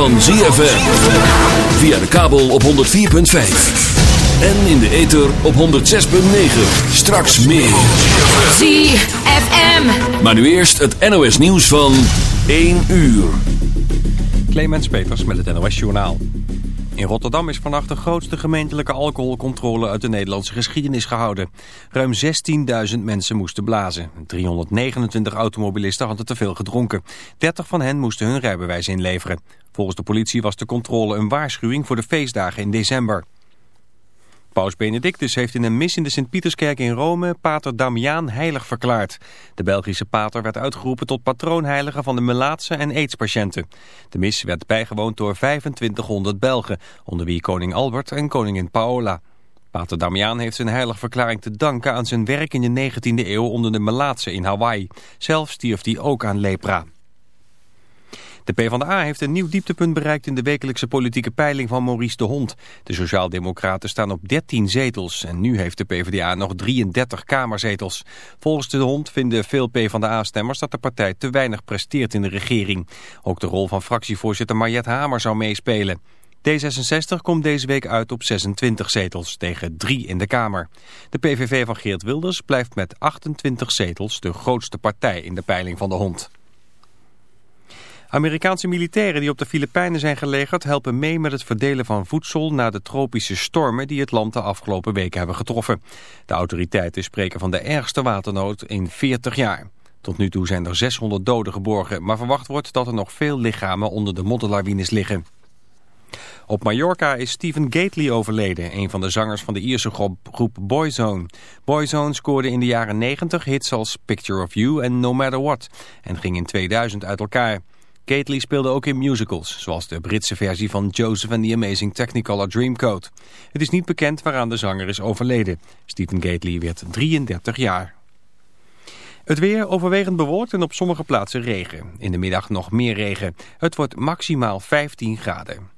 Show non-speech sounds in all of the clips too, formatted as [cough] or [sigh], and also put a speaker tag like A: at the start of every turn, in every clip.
A: van ZFM. Via de kabel op 104.5. En in de ether op 106.9. Straks meer.
B: ZFM.
A: Maar nu eerst het NOS nieuws van 1 uur.
C: Clemens Peters met het NOS Journaal. In Rotterdam is vannacht de grootste gemeentelijke alcoholcontrole uit de Nederlandse geschiedenis gehouden. Ruim 16.000 mensen moesten blazen. 329 automobilisten hadden te veel gedronken. 30 van hen moesten hun rijbewijs inleveren. Volgens de politie was de controle een waarschuwing voor de feestdagen in december. Paus Benedictus heeft in een mis in de Sint-Pieterskerk in Rome pater Damiaan heilig verklaard. De Belgische pater werd uitgeroepen tot patroonheilige van de melaatse en aidspatiënten. De mis werd bijgewoond door 2500 Belgen, onder wie koning Albert en koningin Paola. Pater Damiaan heeft zijn heilig verklaring te danken aan zijn werk in de 19e eeuw onder de melaatse in Hawaii. Zelf stierf hij ook aan lepra. De PvdA heeft een nieuw dieptepunt bereikt in de wekelijkse politieke peiling van Maurice de Hond. De Sociaaldemocraten staan op 13 zetels en nu heeft de PvdA nog 33 kamerzetels. Volgens de Hond vinden veel PvdA-stemmers dat de partij te weinig presteert in de regering. Ook de rol van fractievoorzitter Mariet Hamer zou meespelen. D66 komt deze week uit op 26 zetels, tegen 3 in de Kamer. De PVV van Geert Wilders blijft met 28 zetels de grootste partij in de peiling van de Hond. Amerikaanse militairen die op de Filipijnen zijn gelegerd helpen mee met het verdelen van voedsel na de tropische stormen die het land de afgelopen weken hebben getroffen. De autoriteiten spreken van de ergste waternood in 40 jaar. Tot nu toe zijn er 600 doden geborgen, maar verwacht wordt dat er nog veel lichamen onder de modderlawines liggen. Op Mallorca is Stephen Gately overleden, een van de zangers van de Ierse groep Boyzone. Boyzone scoorde in de jaren 90 hits als Picture of You en No Matter What en ging in 2000 uit elkaar. Gately speelde ook in musicals, zoals de Britse versie van Joseph and the Amazing Technicolor Dreamcoat. Het is niet bekend waaraan de zanger is overleden. Stephen Gately werd 33 jaar. Het weer overwegend bewolkt en op sommige plaatsen regen. In de middag nog meer regen. Het wordt maximaal 15 graden.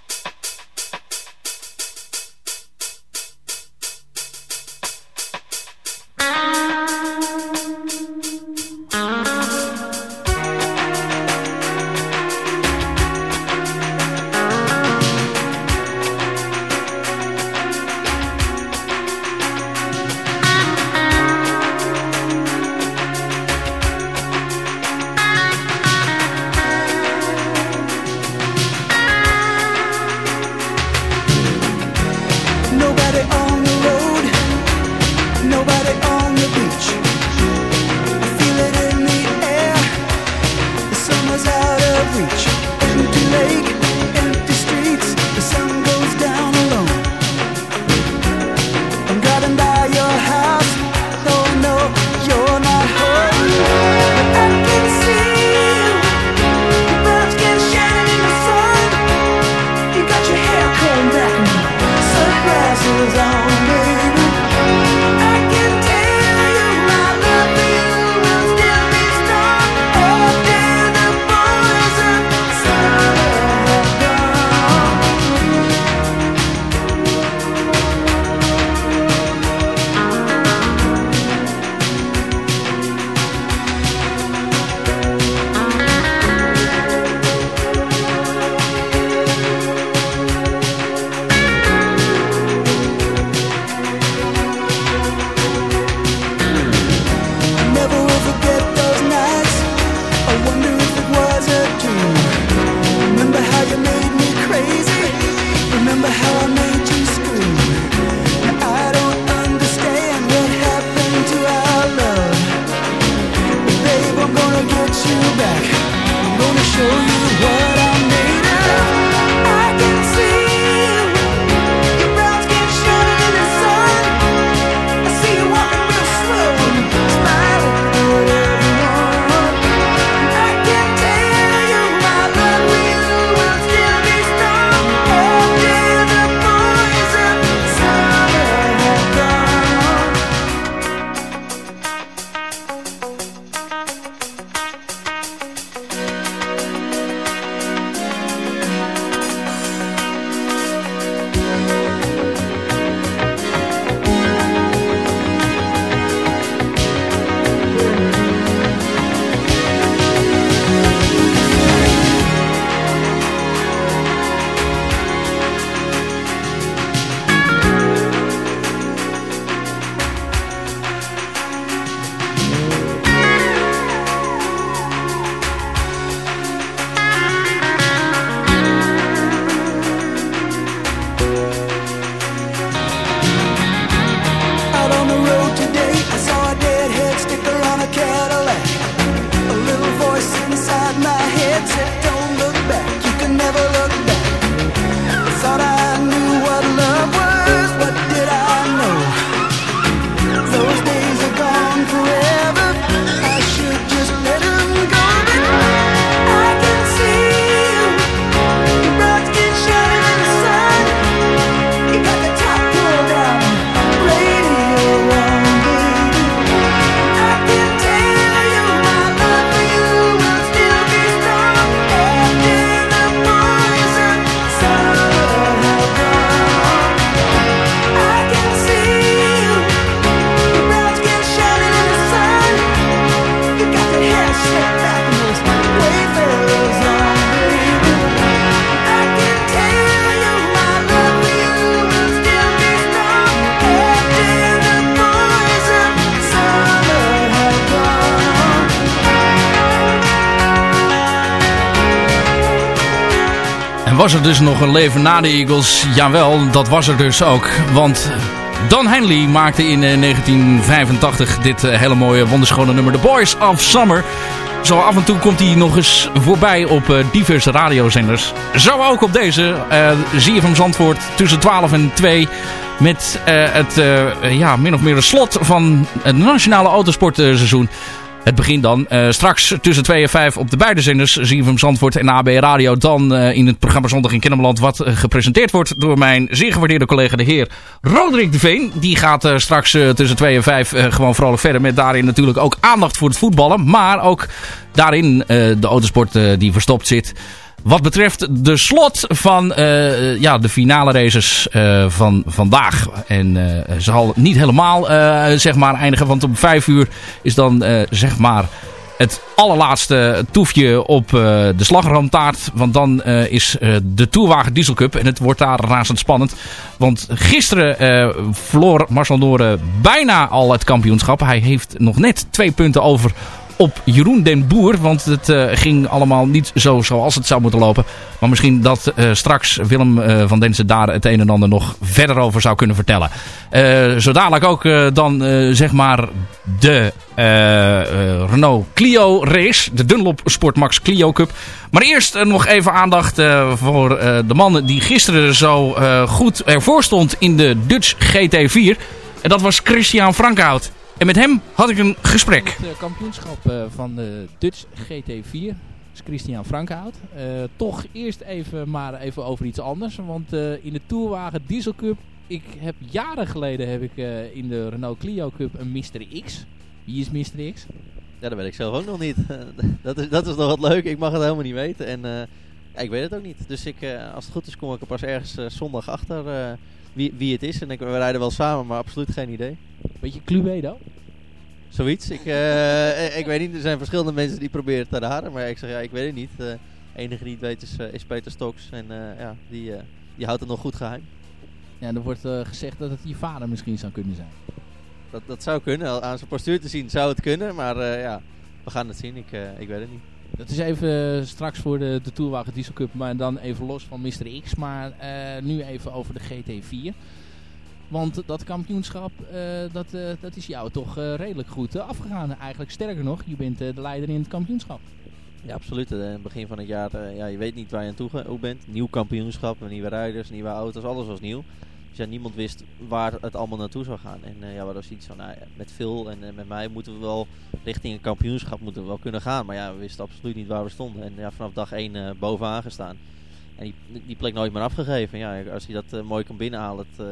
D: Dus nog een leven na de Eagles? Jawel, dat was er dus ook. Want Don Henley maakte in eh, 1985 dit eh, hele mooie wonderschone nummer The Boys of Summer. Zo af en toe komt hij nog eens voorbij op eh, diverse radiozenders. Zo ook op deze. eh zie je van Zandvoort tussen 12 en 2. Met eh, het eh, ja, min of meer de slot van het nationale autosportseizoen. Het begint dan eh, straks tussen 2 en 5 op de beide zenders. ZFM Zandvoort en AB Radio. Dan eh, in het programma Zondag in Kennemerland. Wat eh, gepresenteerd wordt door mijn zeer gewaardeerde collega de heer Roderick de Veen. Die gaat eh, straks eh, tussen 2 en 5 eh, gewoon vrolijk verder. Met daarin natuurlijk ook aandacht voor het voetballen. Maar ook daarin eh, de autosport eh, die verstopt zit. Wat betreft de slot van eh, ja, de finale races eh, van vandaag. En ze zal niet helemaal zeg maar eindigen. Want om vijf uur is dan zeg maar het allerlaatste toefje op de slagroomtaart. Want dan is de Tourwagen Diesel Cup. En het wordt daar razend spannend. Want gisteren verloor Marcel Noren bijna al het kampioenschap. Hij heeft nog net twee punten over op Jeroen den Boer. Want het eh, ging allemaal niet zo zoals het zou moeten lopen. Maar misschien dat eh, straks Willem eh, van Densen daar het een en ander nog verder over zou kunnen vertellen. Zo dadelijk ook dan zeg maar de Renault Clio race. De Dunlop Sport Max Clio Cup. Maar eerst nog even aandacht voor de man die gisteren zo goed ervoor stond in de Dutch GT4. En dat was Christian Frankhout. En met hem had ik een gesprek.
E: Het eh, kampioenschap eh, van de Dutch GT4 is Christian Frankhout. Eh, toch eerst even maar even over iets anders. Want eh, in de Tourwagen Diesel Cup, ik heb jaren geleden heb ik eh, in de Renault Clio Cup een Mystery X. Wie is Mystery X?
F: Ja, dat weet ik zelf ook nog niet. [laughs] dat, is, dat is nog wat leuk. Ik mag het helemaal niet weten. En eh, ja, ik weet het ook niet. Dus ik, eh, als het goed is, kom ik er pas ergens zondag achter eh, wie, wie het is. En ik, we rijden wel samen, maar absoluut geen idee.
E: Beetje Cluedo?
F: Zoiets. Ik, eh, [laughs] ik weet niet. Er zijn verschillende mensen die proberen te raden. Maar ik zeg, ja, ik weet het niet. De enige die het weet is, eh, is Peter Stoks. En eh, ja, die, eh, die houdt het nog goed geheim.
E: Ja, er wordt eh, gezegd dat het je vader misschien zou kunnen zijn.
F: Dat, dat zou kunnen. Aan zijn postuur te zien zou het kunnen. Maar eh, ja, we gaan het zien. Ik, eh, ik weet het niet.
E: Dat is even eh, straks voor de, de Tourwagen Diesel Cup, maar dan even los van Mr. X. Maar eh, nu even over de GT4. Want dat kampioenschap, eh, dat, dat is jou toch redelijk goed afgegaan. Eigenlijk sterker nog, je bent de leider in het kampioenschap.
F: Ja, absoluut. Het begin van het jaar, ja, je weet niet waar je aan toe bent. Nieuw kampioenschap, nieuwe rijders, nieuwe auto's, alles was nieuw. Dus ja, niemand wist waar het allemaal naartoe zou gaan. En eh, ja, we hadden zoiets van, nou, met Phil en eh, met mij moeten we wel richting een kampioenschap moeten we wel kunnen gaan. Maar ja, we wisten absoluut niet waar we stonden. En ja, vanaf dag 1 eh, bovenaan gestaan. En die, die plek nooit meer afgegeven. Ja, als je dat mooi kan binnenhalen, het,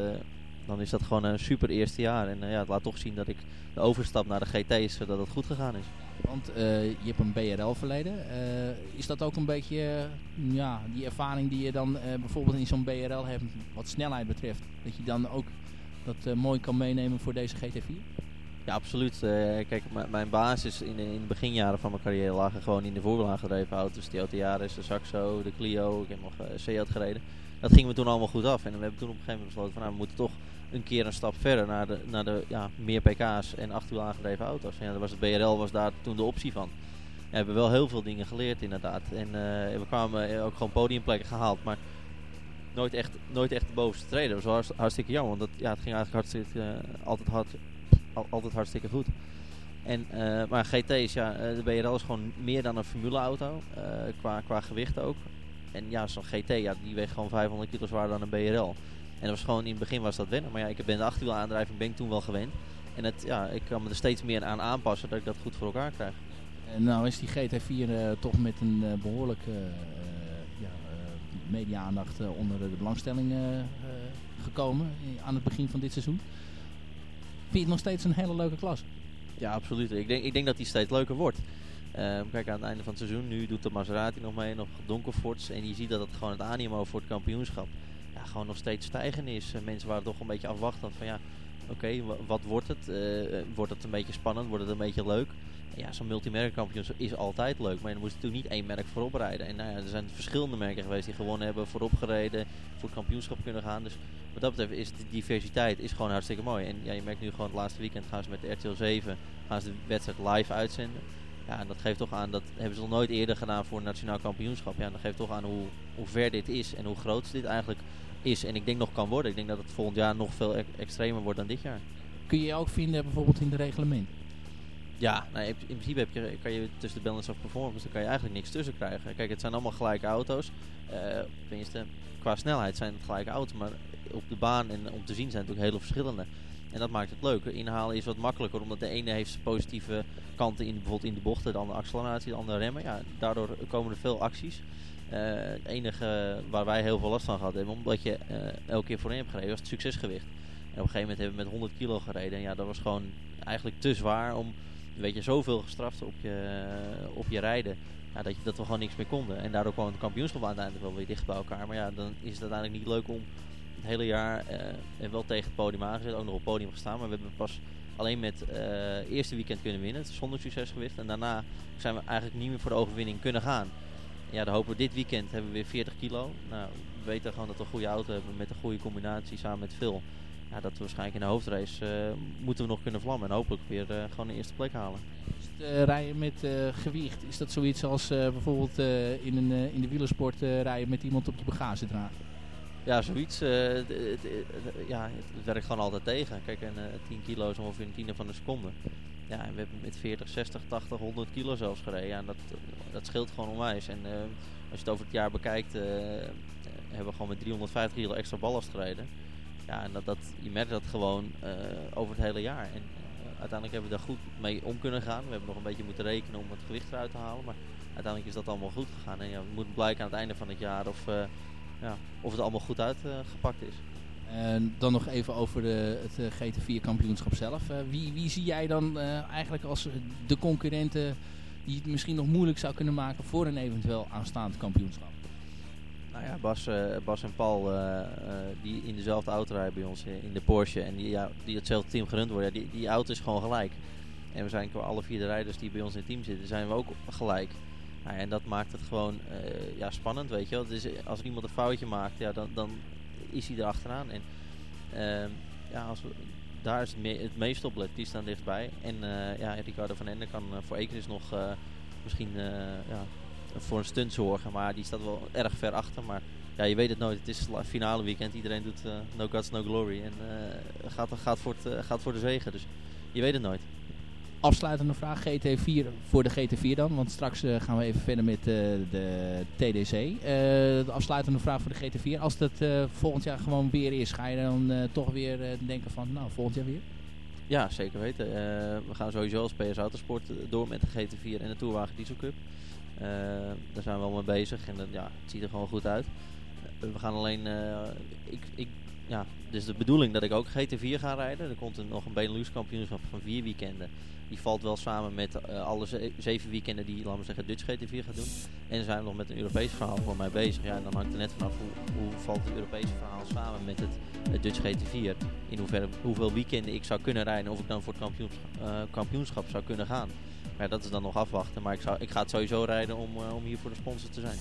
F: dan is dat gewoon een super eerste jaar. En ja, het laat toch zien dat ik de overstap naar de GT's, eh, dat het goed gegaan is.
E: Want eh, je hebt een BRL-verleden. Eh, is dat ook een beetje eh, ja, die ervaring die je dan bijvoorbeeld in zo'n BRL hebt, wat snelheid betreft? Dat je dan ook dat mooi kan meenemen voor deze GT4?
F: Ja, absoluut. Kijk, mijn basis in de, in de beginjaren van mijn carrière lagen gewoon in de voorwielaangedreven auto's. De Toyota Yaris, de Saxo, de Clio. Ik heb nog Seat gereden. Dat ging me toen allemaal goed af. En we hebben toen op een gegeven moment besloten van nou, we moeten toch een keer een stap verder naar de, naar de ja, meer pk's en achterwiel aangedreven auto's. Ja, daar was het BRL was daar toen de optie van. Ja, we hebben wel heel veel dingen geleerd inderdaad. En eh, we kwamen eh, ook gewoon podiumplekken gehaald. Maar nooit echt, nooit echt de bovenste treden. Dat was hartstikke jammer. Want dat, ja, het ging eigenlijk hartstikke, eh, altijd, hard, al- altijd hartstikke goed. En, eh, maar GT's, ja, de BRL is gewoon meer dan een formuleauto. qua, qua gewicht ook. En ja, zo'n GT, ja, die weegt gewoon 500 kilo zwaarder dan een BRL. En dat was gewoon, in het begin was dat wennen. Maar ja, ik ben de achterwielaandrijving ben ik toen wel gewend. En het, ja, ik kan me er steeds meer aan aanpassen dat ik dat goed voor elkaar krijg.
E: En nou is die GT4 eh, toch met een eh, behoorlijk eh, ja, media-aandacht onder de belangstelling gekomen aan het begin van dit seizoen. Vind je het nog steeds een hele leuke klas?
F: Ja, absoluut. Ik denk, ik denk dat die steeds leuker wordt. Ehm, kijk, aan het einde van het seizoen, nu doet de Maserati nog mee, nog Donkerforts. En je ziet dat het gewoon het animo voor het kampioenschap gewoon nog steeds stijgend is. Mensen waren toch een beetje afwachtend van ja, oké, wa- wat wordt het? Eh, wordt het een beetje spannend? Wordt het een beetje leuk? Ja, zo'n multimerkkampioenschap is altijd leuk, maar je moet natuurlijk niet één merk voorop rijden. En nou ja, er zijn verschillende merken geweest die gewonnen hebben, voorop gereden, voor het kampioenschap kunnen gaan. Dus wat dat betreft is de diversiteit is gewoon hartstikke mooi. En ja, je merkt nu gewoon het laatste weekend gaan ze met de RTL 7 gaan ze de wedstrijd live uitzenden. Ja, en dat geeft toch aan, dat hebben ze nog nooit eerder gedaan voor een nationaal kampioenschap. Ja, dat geeft toch aan hoe, hoe ver dit is en hoe groot dit eigenlijk is. En ik denk nog kan worden. Ik denk dat het volgend jaar nog veel e- extremer wordt dan dit jaar.
E: Kun je je ook vinden bijvoorbeeld in de reglement?
F: Ja, nou, in, in principe heb je, kan je tussen de balance of performance dan kan je eigenlijk niks tussen krijgen. Kijk, het zijn allemaal gelijke auto's. Eh tenminste, qua snelheid zijn het gelijke auto's, maar op de baan en om te zien zijn het natuurlijk hele verschillende. En dat maakt het leuk. Inhalen is wat makkelijker, omdat de ene heeft zijn positieve kanten in, bijvoorbeeld in de bochten, de andere acceleratie, de andere remmen. Ja, daardoor komen er veel acties. Eh, het enige waar wij heel veel last van gehad hebben, omdat je eh, elke keer voorin hebt gereden, was het succesgewicht. En op een gegeven moment hebben we met 100 kilo gereden. En ja, dat was gewoon eigenlijk te zwaar om weet je, zoveel gestraft op je, op je rijden. Ja, dat, je, dat we gewoon niks meer konden. En daardoor kwam het kampioenschap uiteindelijk wel weer dicht bij elkaar. Maar ja, dan is het uiteindelijk niet leuk om het hele jaar eh, wel tegen het podium aangezet. Ook nog op het podium gestaan. Maar we hebben pas alleen met eh eerste weekend kunnen winnen. Zonder succesgewicht. En daarna zijn we eigenlijk niet meer voor de overwinning kunnen gaan. En ja, dan hopen we dit weekend hebben we weer 40 kilo. Nou, we weten gewoon dat we een goede auto hebben met een goede combinatie samen met Phil. Ja, dat we waarschijnlijk in de hoofdrace eh, moeten we nog kunnen vlammen. En hopelijk weer eh, gewoon de eerste plek halen.
E: Is het, eh, rijden met gewicht, is dat zoiets als bijvoorbeeld in, een, in de wielersport rijden met iemand op je bagage dragen?
F: Ja, zoiets. ja, het, werkt gewoon altijd tegen. Kijk, een eh, 10 kilo is ongeveer een tiende van een seconde. Ja, we hebben met 40, 60, 80, 100 kilo zelfs gereden. Ja, en dat, dat scheelt gewoon onwijs. En eh, als je het over het jaar bekijkt, eh, hebben we gewoon met 350 kilo extra ballast gereden. Ja, en dat, dat, je merkt dat gewoon eh, over het hele jaar. En uiteindelijk hebben we daar goed mee om kunnen gaan. We hebben nog een beetje moeten rekenen om het gewicht eruit te halen. Maar uiteindelijk is dat allemaal goed gegaan. En ja, we moeten blijken aan het einde van het jaar of, ja, of het allemaal goed uitgepakt is.
E: En dan nog even over de, het eh, GT4 kampioenschap zelf. Eh, wie, wie zie jij dan eh, eigenlijk als de concurrenten die het misschien nog moeilijk zou kunnen maken voor een eventueel aanstaand kampioenschap?
F: Nou ja, Bas, Bas en Paul, die in dezelfde auto rijden bij ons in de Porsche en die, ja, die hetzelfde team gerund worden, ja, die, die auto is gewoon gelijk. En we zijn qua alle vier de rijders die bij ons in het team zitten, zijn we ook gelijk. Nou ja, en dat maakt het gewoon ja, spannend, weet je wel. Als iemand een foutje maakt, ja, dan, dan is hij er achteraan. En ehm, ja, als daar is het, me het meest op let, die staan dichtbij. En eh, ja, Ricardo van Ende kan eh, voor Ekeris nog eh, misschien ja, voor een stunt zorgen. Maar die staat wel erg ver achter. Maar ja, je weet het nooit. Het is finale weekend. Iedereen doet no guts, no glory. En gaat, gaat, voor het, gaat voor de zegen. Dus je weet het nooit.
E: Afsluitende vraag. GT4 voor de GT4 dan. Want straks eh, gaan we even verder met eh, de TDC. Eh, de afsluitende vraag voor de GT4. Als dat volgend jaar gewoon weer is, ga je dan toch weer denken van, nou, volgend jaar weer?
G: Ja, zeker weten. We gaan sowieso als PS Autosport door met de GT4 en de Tourwagen Diesel Cup. Daar zijn we al mee bezig en ja, het ziet er gewoon goed uit. We gaan alleen, ik, ik, ja, dus de bedoeling dat ik ook GT4 ga rijden. Er komt nog een Benelux kampioenschap van vier weekenden. Die valt wel samen met eh, alle ze- zeven weekenden die, laten zeggen, Dutch GT4 gaat doen. En zijn we nog met een Europees verhaal voor mij bezig. Ja, en dan hangt er net vanaf hoe, valt het Europese verhaal samen met het, Dutch GT4. In hoeverre, hoeveel weekenden ik zou kunnen rijden. Of ik dan voor het kampioenschap, eh, kampioenschap zou kunnen gaan. Maar dat is dan nog afwachten. Maar ik, zou, ik ga het sowieso rijden om, eh, om hier voor de sponsor te zijn.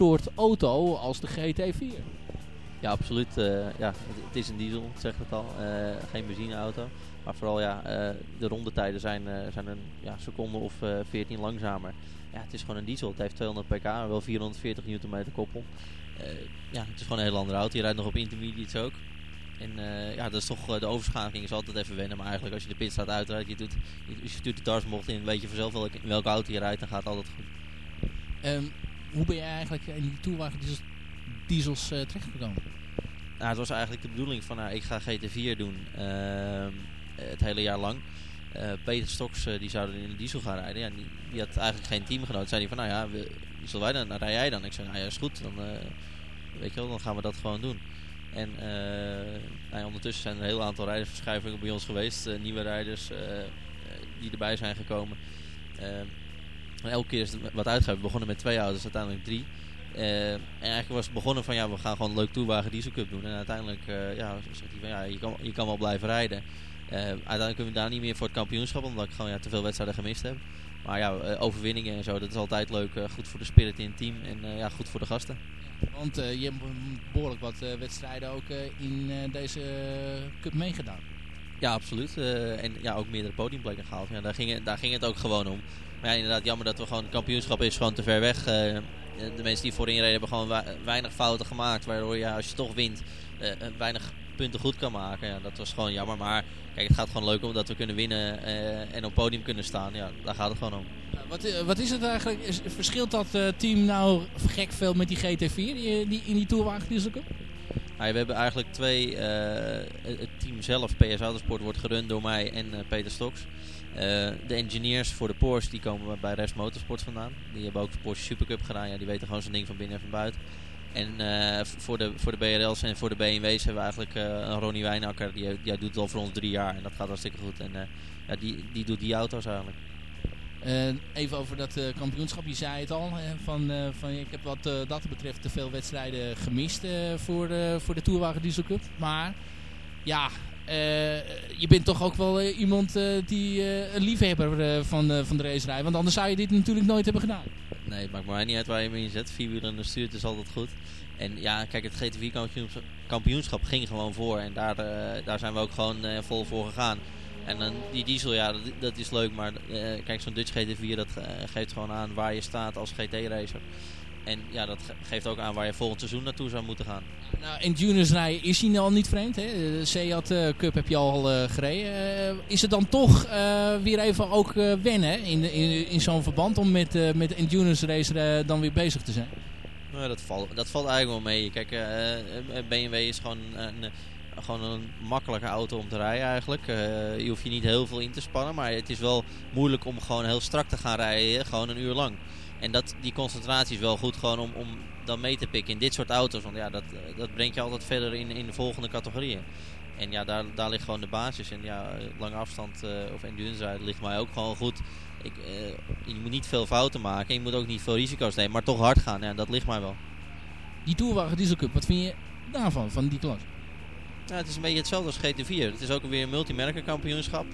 E: Soort auto als de GT4.
G: Ja, absoluut. eh, ja, het, het is een diesel, zeg het al. Eh, geen benzineauto. Maar vooral ja, eh, de rondetijden zijn, zijn een ja, seconde of eh 14 langzamer. Ja, het is gewoon een diesel. Het heeft 200 pk wel 440 Nm koppel. Ja, het is gewoon een hele andere auto. Je rijdt nog op intermediates ook. En ja, dat is toch, de overschakeling is altijd even wennen. Maar eigenlijk als je de pitstraat uitrijdt, je, doet, je, je stuurt de dwarsbocht in, weet je vanzelf welke, in welke auto je rijdt, dan gaat het altijd goed.
E: Ehm, hoe ben je eigenlijk in die Tourwagen Diesels, diesels eh, terechtgekomen?
G: Nou, het was eigenlijk de bedoeling van, nou, ik ga GT4 doen ehm, het hele jaar lang. Eh, Peter Stoks, eh, die zouden in de diesel gaan rijden. Ja, die, die had eigenlijk geen teamgenoot. Zei hij van, nou ja, we, zullen wij dan? Nou, rij jij dan? Ik zei, nou ja, is goed. Dan, weet je wel, dan gaan we dat gewoon doen. En nou ondertussen zijn er een heel aantal rijdersverschuivingen bij ons geweest. nieuwe rijders die erbij zijn gekomen.
F: En elke keer is het wat uitgeven. We begonnen met twee auto's, uiteindelijk drie. Eh, en eigenlijk was het begonnen van ja, we gaan gewoon een leuk toewagen diesel cup doen. En uiteindelijk uh, ja, zegt hij van ja, je kan, je kan wel blijven rijden. Uh, uiteindelijk kunnen we daar niet meer voor het kampioenschap, omdat ik gewoon ja, te veel wedstrijden gemist heb. Maar ja, overwinningen en zo, dat is altijd leuk. goed voor de spirit in het team en ja, goed voor de gasten.
E: Want je hebt behoorlijk wat wedstrijden ook in deze cup meegedaan.
F: Ja, absoluut. en ja, ook meerdere podiumplekken gehaald. Ja, daar, ging, daar ging het ook gewoon om. Maar ja, inderdaad, jammer dat we gewoon het kampioenschap is gewoon te ver weg. de mensen die voorin reden hebben gewoon weinig fouten gemaakt. Waardoor je, als je toch wint, weinig punten goed kan maken. Ja, dat was gewoon jammer. Maar kijk, het gaat gewoon leuk om dat we kunnen winnen en op podium kunnen staan. Ja, daar gaat het gewoon om.
E: Wat, wat is het eigenlijk? Is, verschilt dat uh, team nou gek veel met die GT4 die, die in die Tourwagen Diesel Cup?
F: Nou, we hebben eigenlijk twee... het team zelf, PS Autosport, wordt gerund door mij en Peter Stoks. De engineers voor de Porsche die komen bij Rest Motorsport vandaan. Die hebben ook de Porsche Supercup gedaan. Ja, die weten gewoon zijn ding van binnen en van buiten. En uh, voor, de, voor de BRL's en voor de BMW's hebben we eigenlijk uh, Ronnie Wijnakker. Die, die doet het al voor ons drie jaar en dat gaat hartstikke goed. En ja, die, die doet die auto's eigenlijk.
E: even over dat kampioenschap. Je zei het al. van, van, ik heb wat dat betreft te veel wedstrijden gemist voor, voor de Tourwagen Diesel Cup. Maar ja, je bent toch ook wel iemand die een liefhebber van, van de racerij. Want anders zou je dit natuurlijk nooit hebben gedaan.
F: Nee, het maakt mij niet uit waar je me in zet. Vierwielen en stuurt is altijd goed. En ja, kijk, het GT4 kampioenschap, kampioenschap ging gewoon voor. En daar, daar zijn we ook gewoon vol voor gegaan. En dan die diesel, ja, dat, is leuk. Maar kijk, zo'n Dutch GT4, dat geeft gewoon aan waar je staat als GT-racer. En ja, dat geeft ook aan waar je volgend seizoen naartoe zou moeten gaan.
E: Nou, in juniors rijden is hij al niet vreemd. Hè? De Seat uh, Cup heb je al uh, gereden. Uh, is het dan toch weer even ook wennen in, in, in zo'n verband om met, met een juniors racer dan weer bezig te zijn?
F: Nou, dat, valt, dat valt eigenlijk wel mee. Kijk, BMW is gewoon een, gewoon een makkelijke auto om te rijden eigenlijk. je hoeft je niet heel veel in te spannen, maar het is wel moeilijk om gewoon heel strak te gaan rijden, gewoon een uur lang. En dat, die concentratie is wel goed gewoon om, om dan mee te pikken in dit soort auto's. Want ja, dat, dat brengt je altijd verder in, in de volgende categorieën. En ja, daar, daar ligt gewoon de basis. En ja, lange afstand uh, of endurance rijden ligt mij ook gewoon goed. Ik, uh, je moet niet veel fouten maken. Je moet ook niet veel risico's nemen. Maar toch hard gaan. Ja, dat ligt mij wel.
E: Die Tourwagen Diesel Cup, wat vind je daarvan, van die klas?
F: Ja, het is een beetje hetzelfde als GT4. Het is ook weer een multimerkenkampioenschap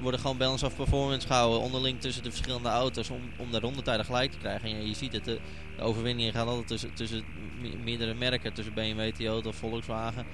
F: worden gewoon balance of performance gehouden onderling tussen de verschillende auto's om, om de rondetijden gelijk te krijgen. En je ziet het, de, de overwinningen gaan altijd tussen, tussen meerdere merken, tussen BMW, Toyota, Volkswagen,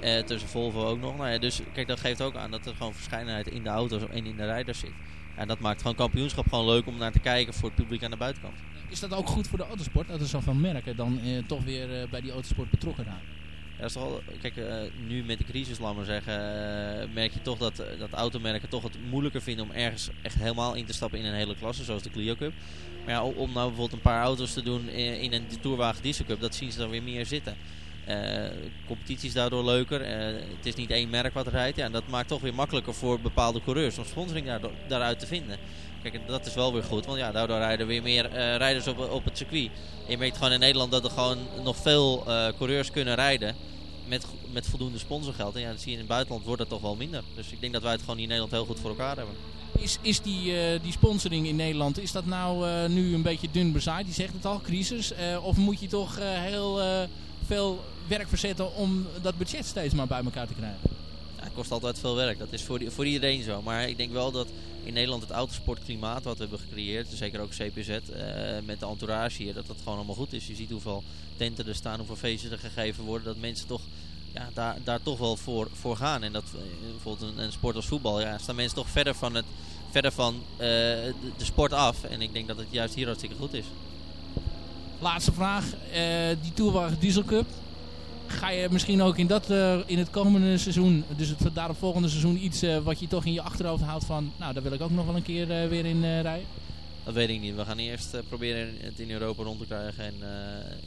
F: eh, tussen Volvo ook nog. Nou ja, dus kijk, dat geeft ook aan dat er gewoon verscheidenheid in de auto's en in de rijders zit. En dat maakt gewoon kampioenschap gewoon leuk om naar te kijken voor het publiek aan de buitenkant.
E: Is dat ook goed voor de autosport, dat er zoveel merken dan eh, toch weer eh, bij die autosport betrokken raken?
F: Ja, is toch wel, kijk, uh, nu met de crisis, laat maar zeggen, uh, merk je toch dat, dat automerken toch het moeilijker vinden om ergens echt helemaal in te stappen in een hele klasse, zoals de Clio Cup. Maar ja, om nou bijvoorbeeld een paar auto's te doen in, een Tourwagen Diesel Cup, dat zien ze dan weer meer zitten. Competitie is daardoor leuker. het is niet één merk wat rijdt. Ja, en dat maakt toch weer makkelijker voor bepaalde coureurs om sponsoring daaruit te vinden. Kijk, dat is wel weer goed, want ja, daardoor rijden weer meer rijders op, op het circuit. je merkt gewoon in Nederland dat er gewoon nog veel coureurs kunnen rijden met, met voldoende sponsorgeld. En ja, dat zie je in het buitenland wordt dat toch wel minder. Dus ik denk dat wij het gewoon in Nederland heel goed voor elkaar hebben.
E: Is, is die, uh, die sponsoring in Nederland, is dat nou uh, nu een beetje dun bezaaid? Die zegt het al, crisis. Uh, of moet je toch heel veel werk verzetten om dat budget steeds maar bij elkaar te krijgen?
F: Ja, kost altijd veel werk. Dat is voor, voor iedereen zo. Maar ik denk wel dat in Nederland het autosportklimaat wat we hebben gecreëerd, zeker ook CPZ, met de entourage hier, dat dat gewoon allemaal goed is. Je ziet hoeveel tenten er staan, hoeveel feesten er gegeven worden, dat mensen toch ja, daar, daar toch wel voor, voor gaan. En dat eh, bijvoorbeeld een, een, sport als voetbal, ja, staan mensen toch verder van, het, verder van uh, de, sport af. En ik denk dat het juist hier hartstikke goed is.
E: Laatste vraag. Die Tourwagen Diesel Cup. Ga je misschien ook in, dat, uh, in het komende seizoen, dus het daarop volgende seizoen, iets wat je toch in je achterhoofd houdt van, nou daar wil ik ook nog wel een keer weer in rijden?
F: Dat weet ik niet. We gaan eerst proberen het in Europa rond te krijgen. En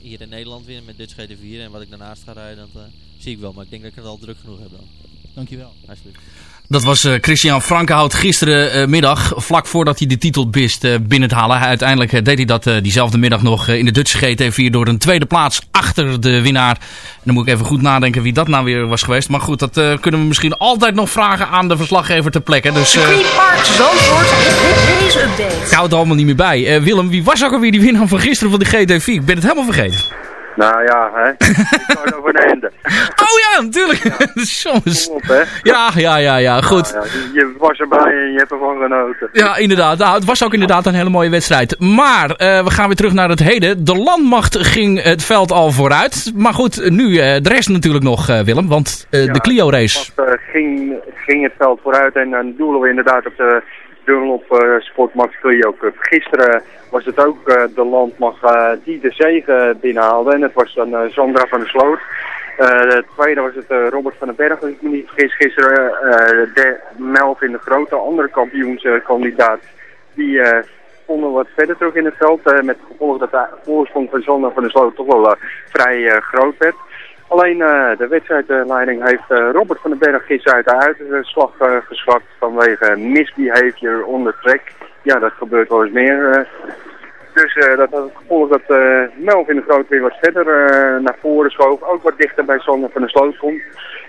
F: hier in Nederland weer met Dutch GT4. En wat ik daarnaast ga rijden, dat zie ik wel. Maar ik denk dat ik het al druk genoeg heb dan.
E: Dankjewel.
F: Alsjeblieft.
D: Dat was eh, Christian Frankenhout gisterenmiddag, vlak voordat hij de titel wist eh, binnen te halen. Uiteindelijk eh, deed hij dat eh, diezelfde middag nog eh, in de Dutch GT4 door een tweede plaats achter de winnaar. En dan moet ik even goed nadenken wie dat nou weer was geweest. Maar goed, dat eh, kunnen we misschien altijd nog vragen aan de verslaggever ter plekke. Dus eh
B: Park Zandvoort race update.
D: ik hou het allemaal niet meer bij. Eh, Willem, wie was ook alweer die winnaar van gisteren van de GT4? Ik ben het helemaal vergeten.
H: Nou ja, hè. Ricardo van Ende.
D: Oh ja, natuurlijk. Soms. [laughs]
H: Kom op, hè.
D: Ja, ja, ja, ja, goed.
H: Ja, je, je was erbij en je hebt ervan genoten.
D: Ja, inderdaad. Nou, het was ook inderdaad een hele mooie wedstrijd. Maar eh, we gaan weer terug naar het heden. De landmacht ging het veld al vooruit. Maar goed, nu eh, de rest natuurlijk nog, eh, Willem. Want
H: Ja,
D: de Clio-race...
H: Want, eh, ging, ging het veld vooruit en dan doelen we inderdaad op de Dunlop eh Sportmax Clio Cup. Gisteren was het ook eh, de landmacht eh, die de zege binnenhaalde en het was dan eh, Sandra van der Sloot. Eh, de tweede was het eh, Robert van den Berg, als ik me niet vergis. Gisteren eh, de Melvin de Grote, andere kampioenskandidaat, die eh vonden wat verder terug in het veld. eh, met het gevolg dat de voorsprong van Sandra van der Sloot toch wel eh, vrij eh, groot werd. Alleen eh, de wedstrijdleiding heeft eh, Robert van den Berg gisteren uit de uitslag eh geschrapt vanwege misbehavior onder track. Ja, dat gebeurt wel eens meer. dus dat had het gevolg dat eh Melvin de Groot weer wat verder naar voren schoof. Ook wat dichter bij Sander van der Sloot komt.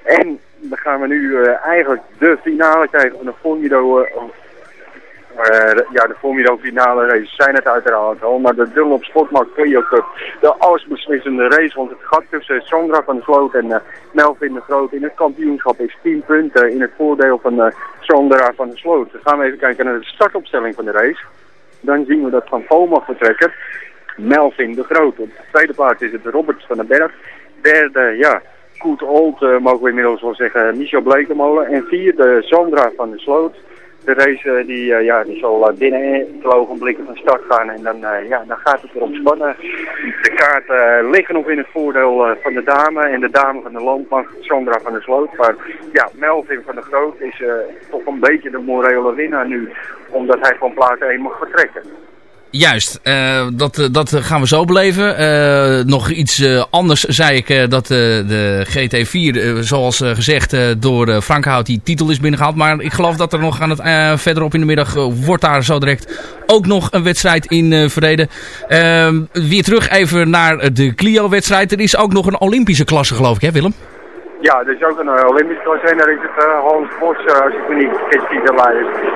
H: En dan gaan we nu eigenlijk de finale krijgen van de Formido... eh, eh, ja, de Formido finale races zijn het uiteraard al, maar de Dunlop Sportmarkt Clio Cup, de allesbeslissende race, want het gat tussen Sandra van Sloot en eh, Melvin de Groot in het kampioenschap is 10 punten in het voordeel van eh, Sandra van der Sloot. Dan gaan we even kijken naar de startopstelling van de race. Dan zien we dat Van Poel mag vertrekken. Melvin de Groot. Op de tweede plaats is het Robert van den Berg. Derde, ja, Koet Old, mogen we inmiddels wel zeggen, Michel Blekemolen. En vierde, Sandra van der Sloot. De race eh, die, eh, ja, die zal eh, binnen enkele ogenblikken van start gaan en dan, ja, dan gaat het erop spannen. De kaarten liggen nog in het voordeel van de dame en de dame van de landmacht, Sandra van der Sloot. Maar ja, Melvin van der Groot is toch een beetje de morele winnaar nu, omdat hij van plaats 1 mag vertrekken.
D: Juist, eh, dat, eh, dat gaan we zo beleven. Eh, nog iets anders zei ik dat de GT4, eh, zoals gezegd, door eh, Frankhout die titel is binnengehaald. Maar ik geloof dat er nog aan het, verderop in de middag wordt daar zo direct ook nog een wedstrijd in verreden. Ehm, weer terug even naar de Clio-wedstrijd. Er is ook nog een Olympische klasse geloof ik, hè Willem?
H: Ja, is ook een uh, Olympische klasse en daar is het eh, Hans Bos, eh, als ik me niet vergis, die de.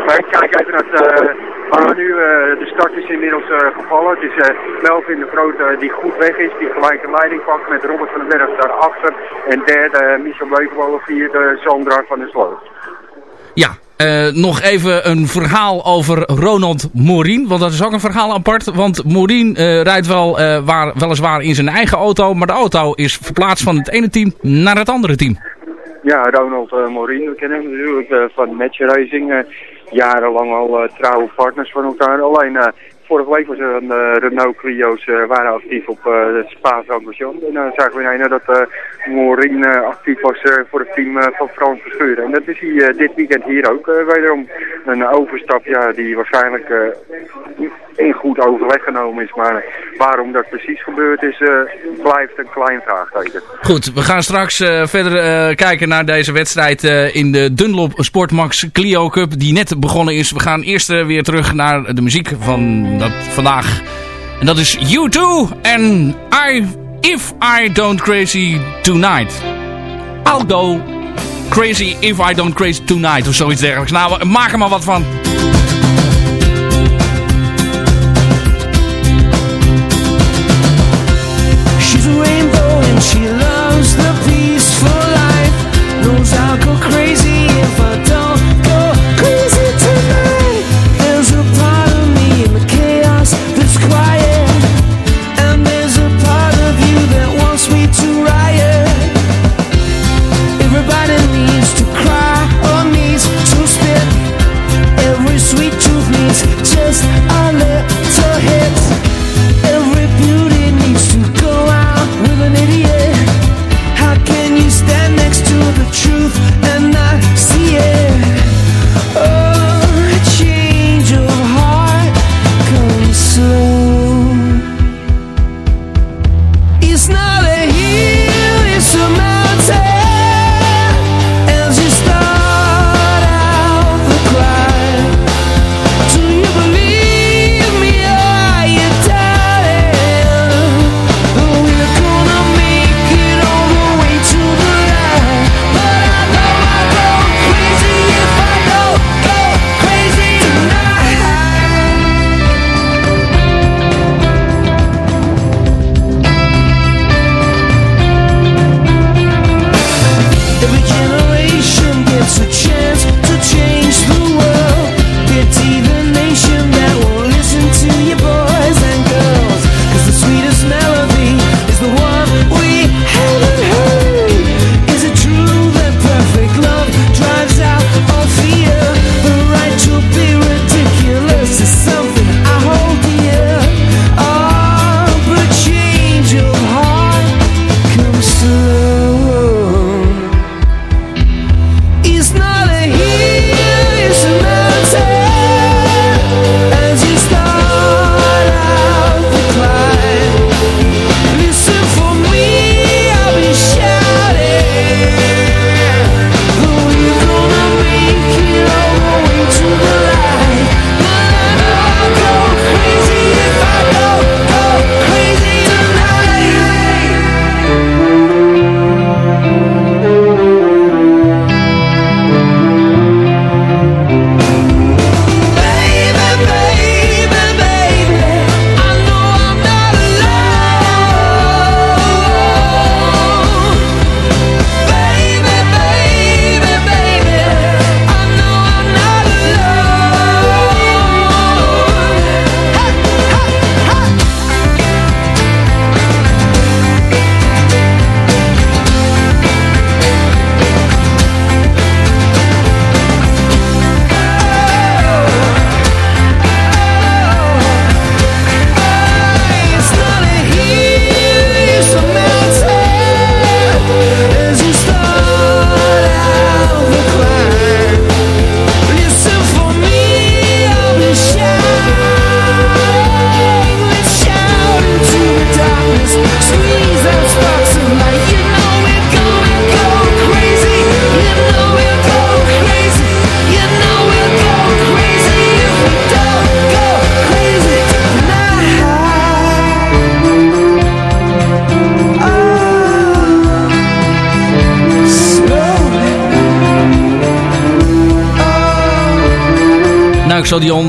H: Maar ik kijk even naar eh, waar nu, eh, de start is inmiddels eh, gevallen. Het is eh, Melvin de Groot eh, die goed weg is, die gelijk de leiding pakt met Robert van den Berg daarachter. En derde, eh, Michel Blekemolen, vierde, Sandra van der Sloot.
D: Ja, eh, nog even een verhaal over Ronald Morin. Want dat is ook een verhaal apart. Want Morin eh, rijdt wel, eh, waar, weliswaar in zijn eigen auto. Maar de auto is verplaatst van het ene team naar het andere team.
H: Ja, Ronald Morin, we kennen hem natuurlijk van Match Racing. Jarenlang al trouwe partners van elkaar. Alleen vorige week was er een uh, Renault Clio's uh, waren actief op het Spa-Francorchamps. En dan zagen we ineens dat uh, Morin actief was voor het team van Frans Verschuren. En dat is hij dit weekend hier ook wederom. Een overstap ja, die waarschijnlijk in goed overleg genomen is. Maar waarom dat precies gebeurd is, blijft een klein vraagteken.
D: Goed, we gaan straks verder kijken naar deze wedstrijd in de Dunlop Sportmax Clio Cup die net begonnen is. We gaan eerst weer terug naar de muziek van dat vandaag. En dat is U2 en I, If I Don't Crazy Tonight. I'll go crazy if I don't crazy tonight of zoiets dergelijks. Nou, maak er maar wat van.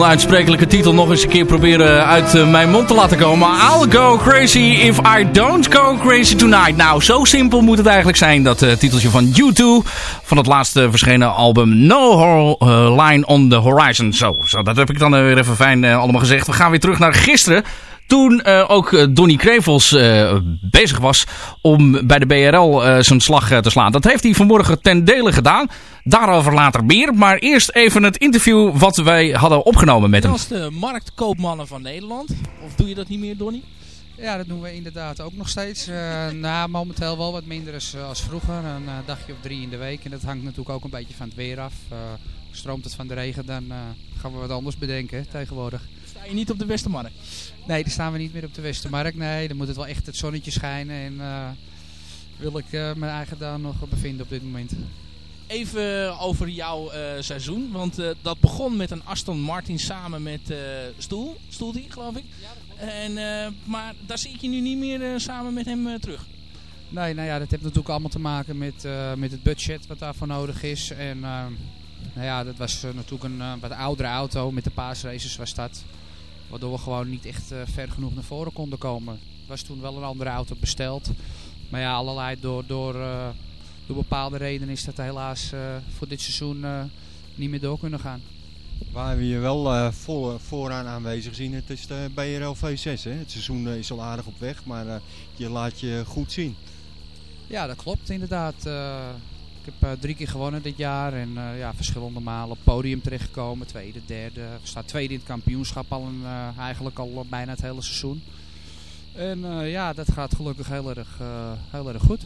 D: Onuitsprekelijke titel nog eens een keer proberen uit uh, mijn mond te laten komen. I'll go crazy if I don't go crazy tonight. Nou, zo simpel moet het eigenlijk zijn. Dat uh, titeltje van U2 van het laatste verschenen album No uh, Line on the Horizon. Zo, zo, dat heb ik dan weer even fijn allemaal gezegd. We gaan weer terug naar gisteren. Toen uh, ook uh, Donny Krevels uh, bezig was om bij de BRL zijn slag te slaan. Dat heeft hij vanmorgen ten dele gedaan. Daarover later meer. Maar eerst even het interview wat wij hadden opgenomen met hem.
E: Als de marktkoopmannen van Nederland. Of doe je dat niet meer, Donny?
I: Ja, dat doen we inderdaad ook nog steeds. nou, momenteel wel wat minder als, als vroeger. Een dagje of drie in de week. En dat hangt natuurlijk ook een beetje van het weer af. stroomt het van de regen, dan gaan we wat anders bedenken tegenwoordig.
E: Sta je niet op de Westermarkt?
I: Nee, daar staan we niet meer op de Westermarkt. Nee, dan moet het wel echt het zonnetje schijnen. En uh, wil ik uh, mijn eigen daar nog bevinden op dit moment.
E: Even over jouw uh, seizoen. Want dat begon met een Aston Martin samen met Stoel. Stoel die, geloof ik. En, maar daar zie ik je nu niet meer samen met hem terug.
I: Nee, nou ja, dat heeft natuurlijk allemaal te maken met, met het budget wat daarvoor nodig is. En nou ja, dat was natuurlijk een wat oudere auto. Met de paasraces was dat. Waardoor we gewoon niet echt uh, ver genoeg naar voren konden komen. Er was toen wel een andere auto besteld. Maar ja, allerlei door, door, uh, door bepaalde redenen is dat helaas uh, voor dit seizoen niet meer door kunnen gaan.
J: Waar we je wel voor, vooraan aanwezig zien, het is de BRL V6. Hè? Het seizoen is al aardig op weg, maar je laat je goed zien.
I: Ja, dat klopt inderdaad. Ik heb uh, drie keer gewonnen dit jaar en uh, ja, verschillende malen op podium terechtgekomen. Tweede, derde. We staan tweede in het kampioenschap al een, uh, eigenlijk al bijna het hele seizoen. En ja, dat gaat gelukkig heel erg, heel erg goed.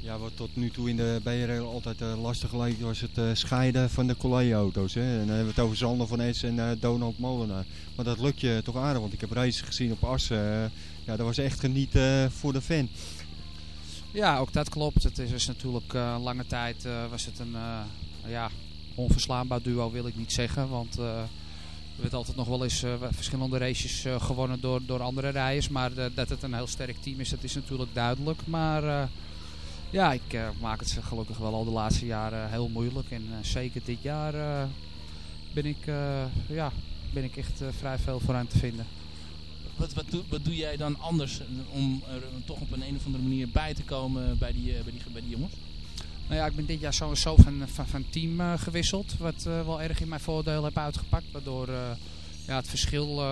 J: Ja, wat tot nu toe in de BRL altijd lastig leek was het scheiden van de collega-auto's. En dan hebben we het over Sander van Es en Donald Molenaar. Maar dat lukt je toch aardig, want ik heb races gezien op Assen. ja, dat was echt genieten voor de fan.
I: Ja, ook dat klopt. Het is, natuurlijk uh, lange tijd uh, was het een uh, ja, onverslaanbaar duo, wil ik niet zeggen. Want er werd altijd nog wel eens verschillende races gewonnen door, door andere rijders. Maar dat het een heel sterk team is, dat is natuurlijk duidelijk. Maar ja, ik maak het gelukkig wel al de laatste jaren heel moeilijk. En zeker dit jaar ben, ik, ja, ben ik echt vrij veel voor aan te vinden.
E: Wat, wat, doe, wat doe jij dan anders om er toch op een, een of andere manier bij te komen bij die, bij die, bij die jongens?
I: Nou ja, ik ben dit jaar sowieso van, van, van team gewisseld. Wat wel erg in mijn voordeel heb uitgepakt. Waardoor ja, het verschil,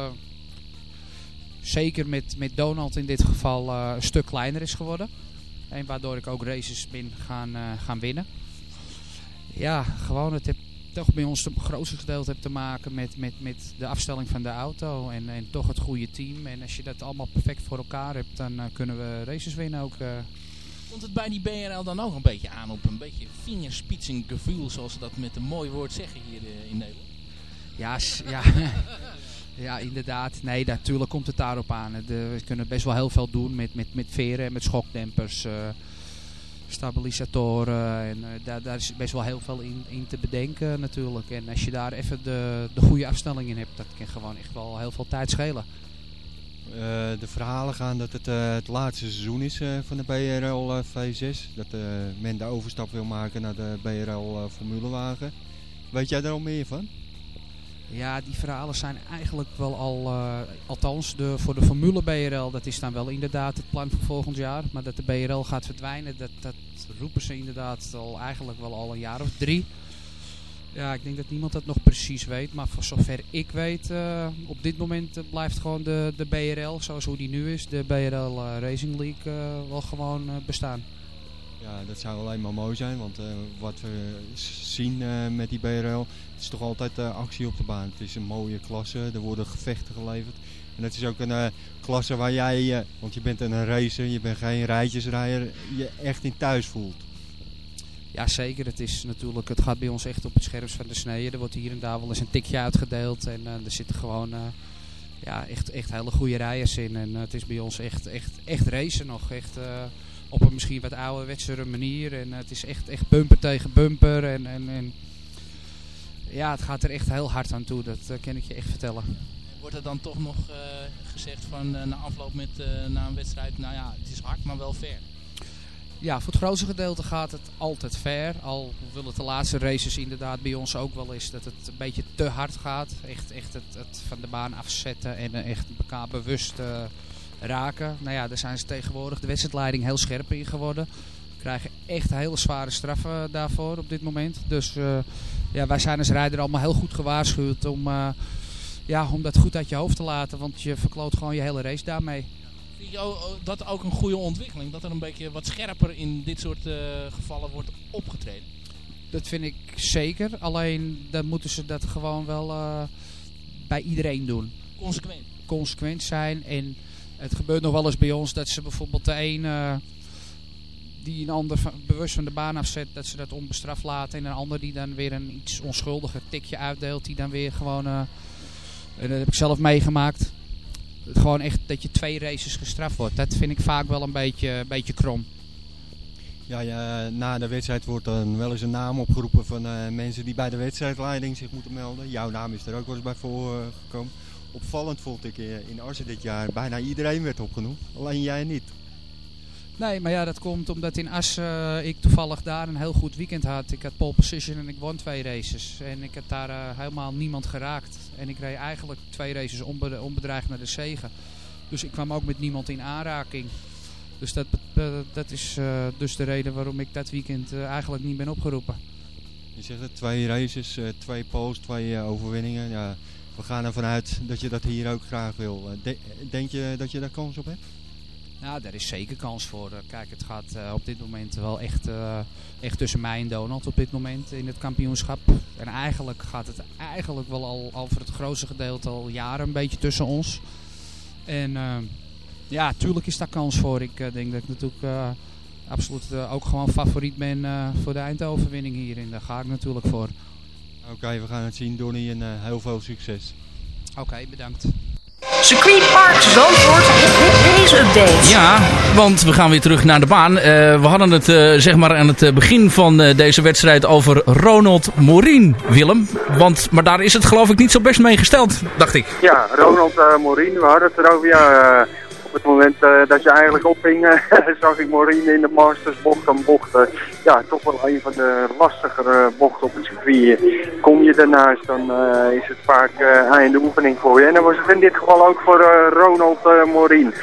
I: zeker met, met Donald in dit geval, een stuk kleiner is geworden. En waardoor ik ook races ben gaan, gaan winnen. Ja, gewoon het heb toch bij ons het grootste gedeelte hebt te maken met, met, met de afstelling van de auto en, en toch het goede team. En als je dat allemaal perfect voor elkaar hebt, dan uh, kunnen we races winnen ook. Uh.
E: Komt het bij die BRL dan ook een beetje aan op een beetje vingerspitsengevoel, zoals ze dat met een mooi woord zeggen hier uh, in Nederland?
I: Ja, ja. [laughs] ja, inderdaad. Nee, natuurlijk komt het daarop aan. De, we kunnen best wel heel veel doen met, met, met veren en met schokdempers stabilisatoren. En uh, daar, daar is best wel heel veel in, in te bedenken natuurlijk. En als je daar even de, de goede afstelling in hebt, dat kan gewoon echt wel heel veel tijd schelen.
J: Uh, de verhalen gaan dat het uh, het laatste seizoen is van de BRL V6. Dat men de overstap wil maken naar de BRL formulewagen. Weet jij daar al meer van?
I: Ja, die verhalen zijn eigenlijk wel al, uh, althans de, voor de Formule BRL, dat is dan wel inderdaad het plan voor volgend jaar. Maar dat de BRL gaat verdwijnen, dat, dat roepen ze inderdaad al eigenlijk wel al een jaar of drie. Ja, ik denk dat niemand dat nog precies weet. Maar voor zover ik weet, uh, op dit moment blijft gewoon de, de BRL, zoals hoe die nu is, de BRL Racing League, wel gewoon bestaan.
J: Ja, dat zou alleen maar mooi zijn, want uh, wat we zien uh, met die BRL, het is toch altijd uh, actie op de baan. Het is een mooie klasse, er worden gevechten geleverd. En het is ook een klasse waar jij, want je bent een racer, je bent geen rijtjesrijder, je echt in thuis voelt.
I: Ja, zeker. Het, is natuurlijk, het gaat bij ons echt op het scherpst van de snede. Er wordt hier en daar wel eens een tikje uitgedeeld en er zitten gewoon ja, echt, echt hele goede rijders in. En het is bij ons echt, echt, echt racen nog. Echt, op een misschien wat ouderwetsere manier. En het is echt, echt bumper tegen bumper. En, en, en ja, het gaat er echt heel hard aan toe. Dat uh, kan ik je echt vertellen.
E: Wordt er dan toch nog uh, gezegd van uh, na afloop met, na een wedstrijd, nou ja, het is hard, maar wel fair?
I: Ja, voor het grootste gedeelte gaat het altijd ver. Al wil het de laatste races inderdaad bij ons ook wel eens dat het een beetje te hard gaat. Echt, echt het, het van de baan afzetten en eh, echt elkaar bewust eh, raken. Nou ja, daar zijn ze tegenwoordig de wedstrijdleiding heel scherp in geworden. Krijgen echt hele zware straffen daarvoor op dit moment. Dus eh, ja, wij zijn als rijder allemaal heel goed gewaarschuwd om, eh, ja, om dat goed uit je hoofd te laten. Want je verkloot gewoon je hele race daarmee.
K: Vind je dat ook een goede ontwikkeling? Dat er een beetje wat scherper in dit soort eh, gevallen wordt opgetreden?
I: Dat vind ik zeker. Alleen dan moeten ze dat gewoon wel eh, bij iedereen doen.
K: Consequent.
I: Consequent zijn. En het gebeurt nog wel eens bij ons dat ze bijvoorbeeld de een eh, die een ander bewust van de baan afzet, dat ze dat onbestraft laten. En een ander die dan weer een iets onschuldiger tikje uitdeelt, die dan weer gewoon... eh, en dat heb ik zelf meegemaakt. Gewoon echt dat je twee races gestraft wordt. Dat vind ik vaak wel een beetje, beetje krom.
J: Ja, ja, na de wedstrijd wordt dan wel eens een naam opgeroepen van eh, mensen die bij de wedstrijdleiding zich moeten melden. Jouw naam is er ook wel eens bij voorgekomen. Opvallend vond ik eh, in Arsen dit jaar, bijna iedereen werd opgenoemd. Alleen jij niet.
I: Nee, maar ja, dat komt omdat in Assen eh, ik toevallig daar een heel goed weekend had. Ik had pole position en ik won twee races. En ik heb daar eh, helemaal niemand geraakt. En ik reed eigenlijk twee races onbe onbedreigd naar de zegen. Dus ik kwam ook met niemand in aanraking. Dus dat, dat is dus de reden waarom ik dat weekend eigenlijk niet ben opgeroepen.
J: Je zegt het, twee races, twee poles, twee overwinningen. Ja, we gaan ervan uit dat je dat hier ook graag wil. Eh, de- denk je dat je daar kans op hebt?
I: Nou, daar is zeker kans voor. Eh, Kijk, het gaat eh, op dit moment wel echt, echt tussen mij en Donald op dit moment in het kampioenschap. En eigenlijk gaat het eigenlijk wel al, al voor het grootste gedeelte al jaren een beetje tussen ons. En ja, tuurlijk is daar kans voor. Ik denk dat ik natuurlijk absoluut ook gewoon favoriet ben voor de eindoverwinning hier. En daar ga ik natuurlijk voor.
J: Oké, we gaan het zien, Donnie, en eh, heel veel succes.
I: Oké, bedankt.
L: Circuitpark Zandvoort Race Update.
D: Ja, want we gaan weer terug naar de baan. Eh, we hadden het eh, zeg maar aan het begin van eh, deze wedstrijd over Ronald Morien, Willem. Want, maar daar is het geloof ik niet zo best mee gesteld, dacht ik.
H: Ja, Ronald eh Morien, we hadden het erover. Ja, eh, het moment eh, dat je eigenlijk opging, eh, [laughs] zag ik Morien in de Masters bocht aan bocht. eh, ja, toch wel een van de lastigere bochten op het circuit. Kom je daarnaast, dan eh, is het vaak eh einde oefening voor je. En dat was het in dit geval ook voor eh, Ronald eh Morien.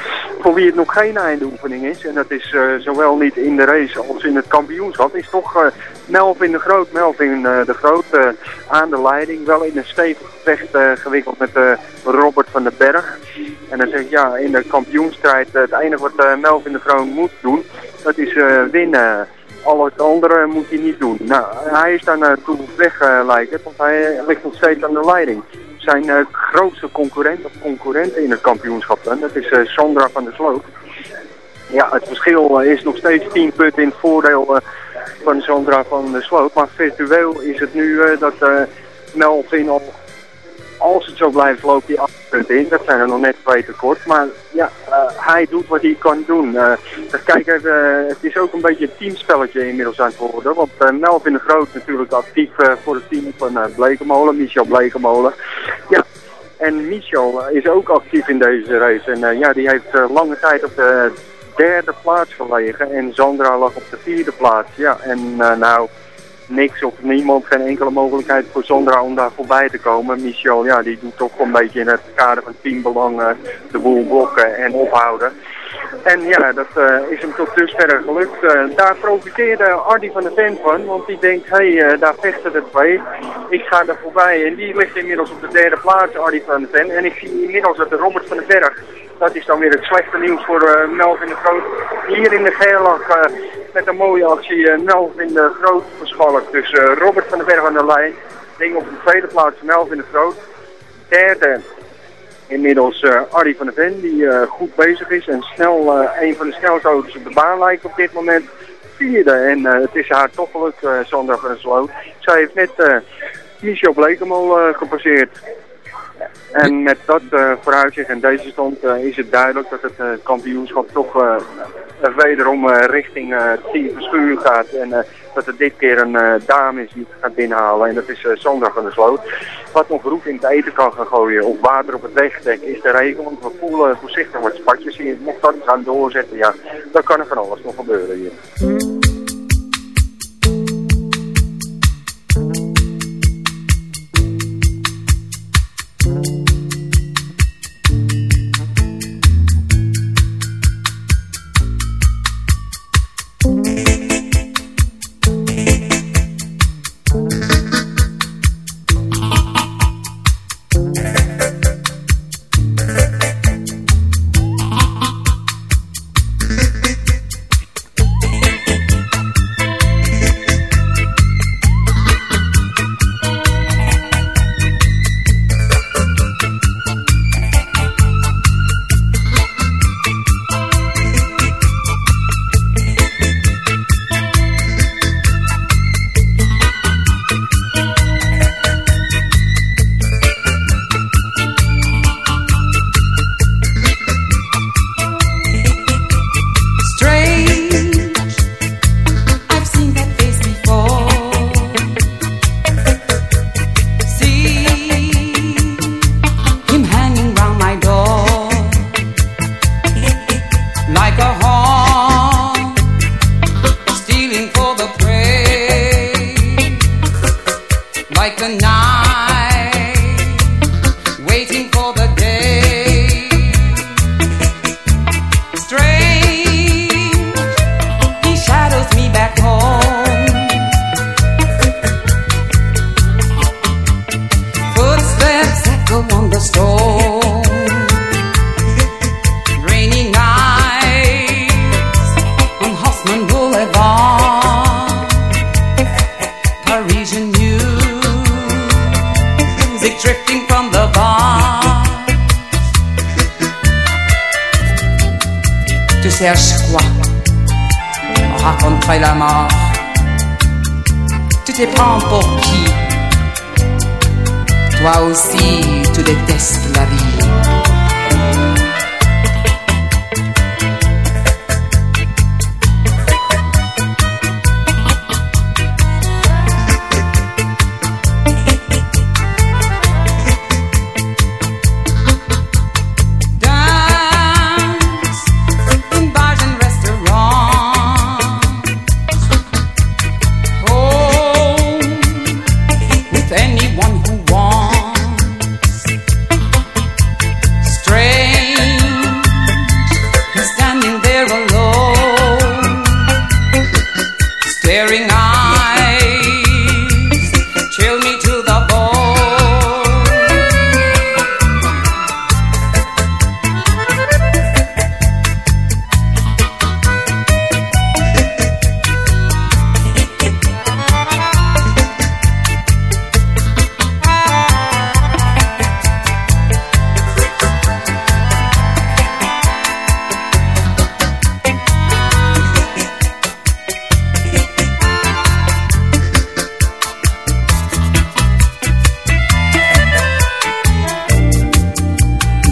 H: Voor wie het nog geen einde oefening is, en dat is eh, zowel niet in de race als in het kampioenschap, is toch eh, Melvin de Groot. Melvin eh, de Groot aan de leiding, wel in een stevig gevecht gewikkeld met Robert van den Berg. En dan zeg ik, ja, in de kampioenstrijd, het enige wat Melvin de Groot moet doen, dat is winnen. Al het andere moet hij niet doen. Nou, hij is daar naartoe weg, eh, lijkt het, want hij ligt nog steeds aan de leiding. Zijn eh, grootste concurrent of concurrent in het kampioenschap, dan, dat is eh, Sandra van der Sloot. Ja, het verschil eh, is nog steeds 10 punten in het voordeel van Sandra van der Sloot. Maar virtueel is het nu dat Melvin al, als het zo blijft, loopt hij 8 punten in. Dat zijn er nog net twee tekort. Maar ja, eh, hij doet wat hij kan doen. Eh, dus kijk, eh, het is ook een beetje een teamspelletje inmiddels aan het worden. Want Melvin de Groot natuurlijk actief voor het team van Blekemolen, Michel Blekemolen. Ja, en Michel is ook actief in deze race. En ja, die heeft lange tijd op de derde plaats gelegen. En Sandra lag op de vierde plaats. Ja, en nou, niks of niemand, geen enkele mogelijkheid voor Sandra om daar voorbij te komen. Michel, ja, die doet toch een beetje in het kader van teambelang eh, de boel blokken en ophouden. En ja, dat eh, is hem tot dusver gelukt. Eh, daar profiteerde Ardi van de Ven van, want die denkt, hé, hey, daar vechten er twee. Ik ga er voorbij. En die ligt inmiddels op de derde plaats, Ardi van de Ven. En ik zie inmiddels dat de Robert van den Berg, dat is dan weer het slechte nieuws voor eh, Melvin de Groot, hier in de geerlag eh, met een mooie actie eh, Melvin de Groot verschalkt. Dus Robert van den Berg aan de lijn, ding op de tweede plaats Melvin de Groot. Derde inmiddels Arie van der Ven, die goed bezig is en snel eh, een van de snelste auto's op de baan lijkt op dit moment. Vierde en het is haar toch gelukt, eh Sandra van Sloot. Zij heeft net Michel Blekemal gepasseerd. En met dat eh, vooruitzicht en deze stand eh, is het duidelijk dat het eh, kampioenschap toch wederom richting eh, Team Verschuur gaat. En
M: dat er dit keer een dame is die het gaat binnenhalen. En dat is uh, Sandra van der Sloot. Wat nog roet in het eten kan gaan gooien of water op het wegdek is de regel. Want we voelen voorzichtig wat spatjes in. Mocht dat gaan doorzetten, ja, dan kan er van alles nog gebeuren hier.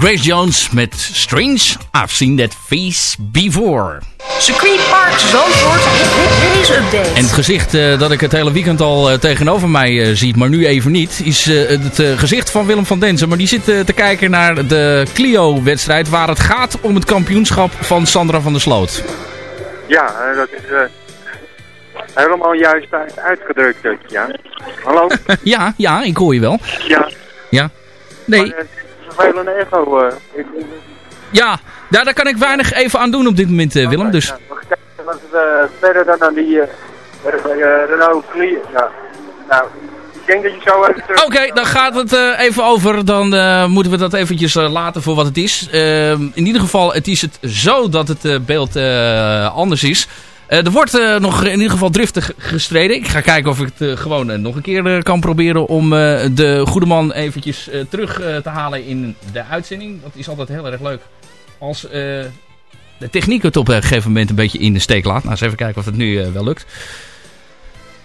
D: Grace Jones met Strange. I've seen that face before.
B: Circuit Park Zandvoort Race Update.
D: En het gezicht uh, dat ik het hele weekend al uh, tegenover mij uh, ziet, maar nu even niet, is het gezicht van Willem van Denzen. Maar die zit te kijken naar de Clio-wedstrijd waar het gaat om het kampioenschap van Sandra van der Sloot.
M: Ja, dat is
H: helemaal juist uit- uitgedrukt, eh, ja. Hallo? [laughs]
D: ja, ja, ik hoor je wel.
H: Ja.
D: Ja. Nee.
H: Maar, eh, vervelende echo. eh. Ik- ik-
D: Ja, daar, daar kan ik weinig even aan doen op dit moment, eh, Willem. Dus
H: Mag ik kijken wat het eh, verder dan aan die Renault Clio... Ja. Nou, ik denk dat je zo even...
D: Oké, dan gaat het eh, even over. Dan eh, moeten we dat eventjes eh, laten voor wat het is. Ehm, in ieder geval, het is het zo dat het beeld anders is. Eh, er wordt eh, nog in ieder geval driftig gestreden. Ik ga kijken of ik het eh, gewoon nog een keer kan proberen om de goede man eventjes terug te halen in de uitzending. Dat is altijd heel erg leuk als de techniek het op een gegeven moment een beetje in de steek laat. Nou, eens even kijken of het nu wel lukt.